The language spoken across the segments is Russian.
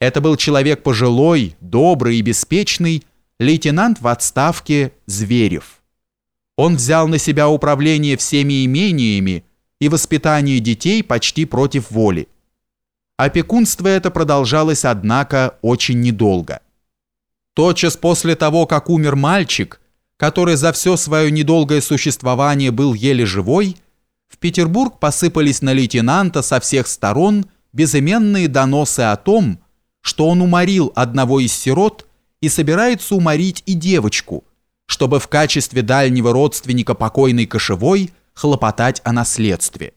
Это был человек пожилой, добрый и беспечный, лейтенант в отставке Зверев. Он взял на себя управление всеми имениями и воспитание детей почти против воли. Опекунство это продолжалось, однако, очень недолго. Тотчас после того, как умер мальчик, который за все свое недолгое существование был еле живой, в Петербург посыпались на лейтенанта со всех сторон безыменные доносы о том, что он уморил одного из сирот и собирается уморить и девочку, чтобы в качестве дальнего родственника покойной кошевой хлопотать о наследстве.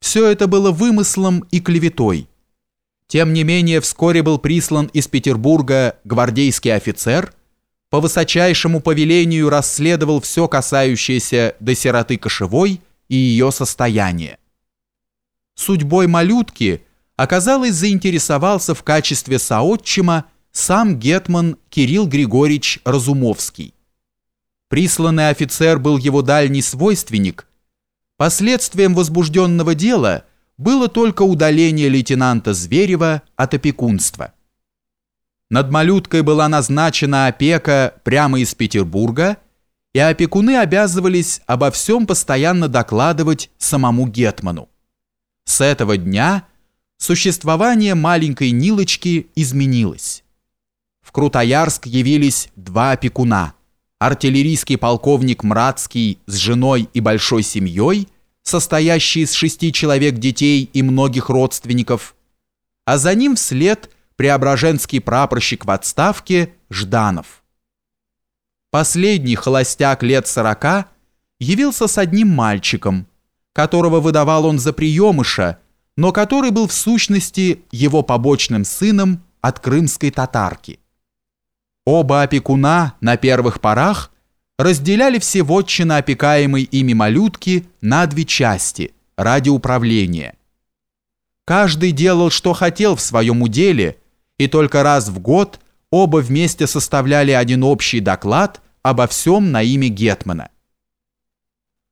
Все это было вымыслом и клеветой. Тем не менее, вскоре был прислан из Петербурга гвардейский офицер, по высочайшему повелению расследовал все касающееся до сироты кошевой и ее состояния. Судьбой малютки – оказалось, заинтересовался в качестве соотчима сам гетман Кирилл Григорьевич Разумовский. Присланный офицер был его дальний свойственник. Последствием возбужденного дела было только удаление лейтенанта Зверева от опекунства. Над малюткой была назначена опека прямо из Петербурга, и опекуны обязывались обо всем постоянно докладывать самому Гетману. С этого дня – существование маленькой Нилочки изменилось. В Крутоярск явились два опекуна. Артиллерийский полковник Мрацкий с женой и большой семьей, состоящий из шести человек детей и многих родственников, а за ним вслед преображенский прапорщик в отставке Жданов. Последний холостяк лет сорока явился с одним мальчиком, которого выдавал он за приемыша, но который был в сущности его побочным сыном от крымской татарки. Оба опекуна на первых порах разделяли все вотчины опекаемой ими малютки на две части ради управления. Каждый делал, что хотел в своем уделе, и только раз в год оба вместе составляли один общий доклад обо всем на имя Гетмана.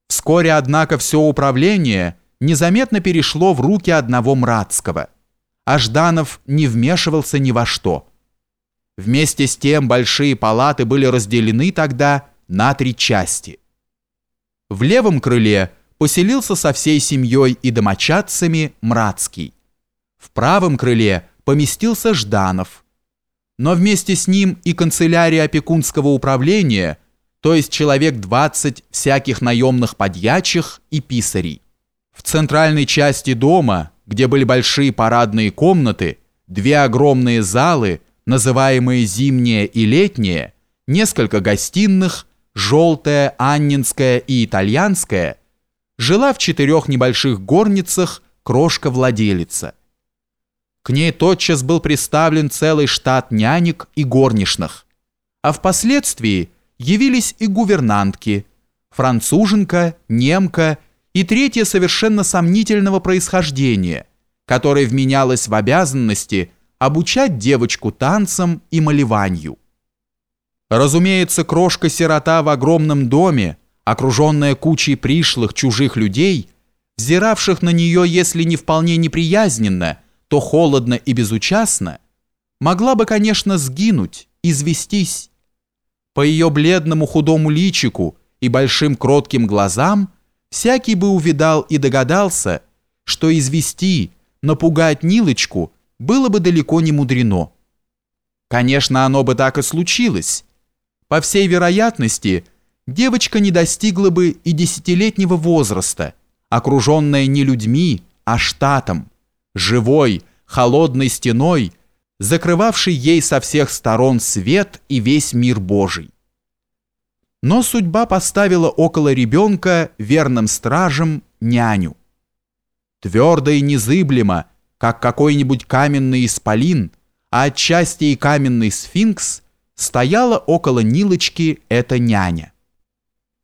Вскоре, однако, все управление – незаметно перешло в руки одного Мрацкого, а Жданов не вмешивался ни во что. Вместе с тем большие палаты были разделены тогда на три части. В левом крыле поселился со всей семьей и домочадцами Мрацкий. В правом крыле поместился Жданов. Но вместе с ним и канцелярия опекунского управления, то есть человек 20 всяких наемных подьячих и писарей. В центральной части дома, где были большие парадные комнаты, две огромные залы, называемые зимняя и летняя, несколько гостиных, желтая, аннинская и итальянская, жила в четырех небольших горницах крошка-владелица. К ней тотчас был представлен целый штат нянек и горничных, а впоследствии явились и гувернантки, француженка, немка и третье совершенно сомнительного происхождения, которое вменялось в обязанности обучать девочку танцам и малеванию. Разумеется, крошка-сирота в огромном доме, окруженная кучей пришлых чужих людей, взиравших на нее, если не вполне неприязненно, то холодно и безучастно, могла бы, конечно, сгинуть, известись. По ее бледному худому личику и большим кротким глазам – всякий бы увидал и догадался, что извести, напугать Нилочку было бы далеко не мудрено. Конечно, оно бы так и случилось. По всей вероятности, девочка не достигла бы и десятилетнего возраста, окруженная не людьми, а штатом, живой, холодной стеной, закрывавшей ей со всех сторон свет и весь мир Божий. Но судьба поставила около ребенка верным стражем няню. Твердо и незыблемо, как какой-нибудь каменный исполин, а отчасти и каменный сфинкс, стояла около Нилочки эта няня.